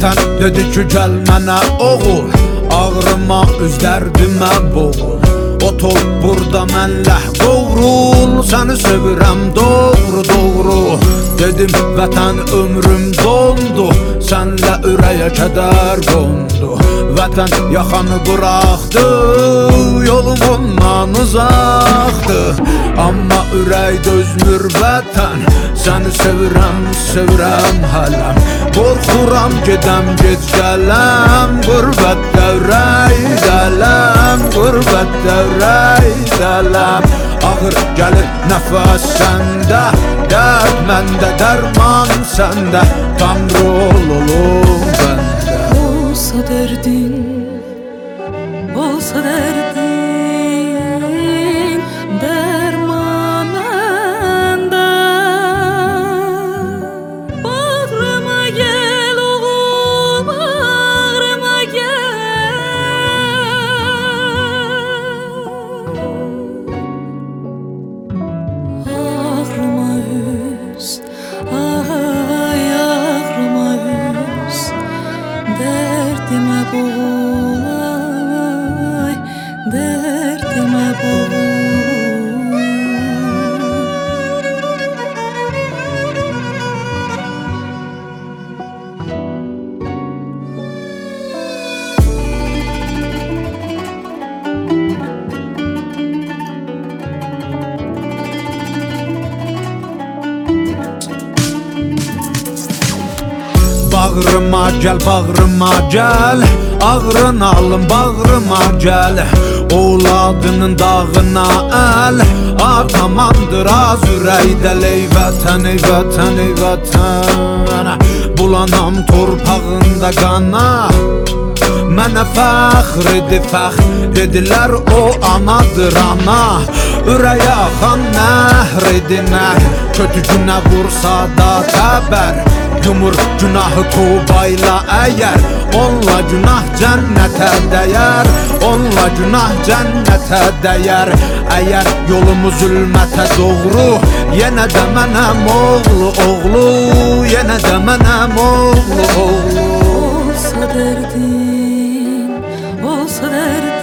Dedi ki gəl mənə oğul Ağrıma üz dərdimə boğul. Otol burada mənlə qovrul Səni sevirəm doğru doğru. Dedim vətən ömrüm dondu Sənlə ürəyə kədər qondu. Vətən yaxanı buraxdı Yolum ondan uzaqdı Amma ürək dözmür vətən Səni sevirəm, sevirəm hələm Qorxuram gedəm, gec gələm Qürbətdə ürək dələm Qürbətdə ürək dələm Ağır gəlir nəfəs səndə Dərd məndə, dərman səndə Tanrı ol olum te my puhu. Bağrıma gəl, bağrıma gəl. Ağrın alım bağrıma gəl. Oğladının dağına əl. Atamandır az ürəkdə Ey vətən, ey vətən, ey vətən. Bulanam torpağında qana. Mənə fəxr edi, fəxr edilər o anadır ana. Ürəyə axan nəhr edi nəhr Kötü günə vursa da təbər Yumur günahı tuğbayla əgər Onla günah cənnətə dəyər Onla günah cənnətə dəyər Əgər yolumuz zülmətə doğru Yenə də mənəm oğlu, oğlu. Yenə də mənəm oğlu, oğlu. Olsa derdin, olsa derdin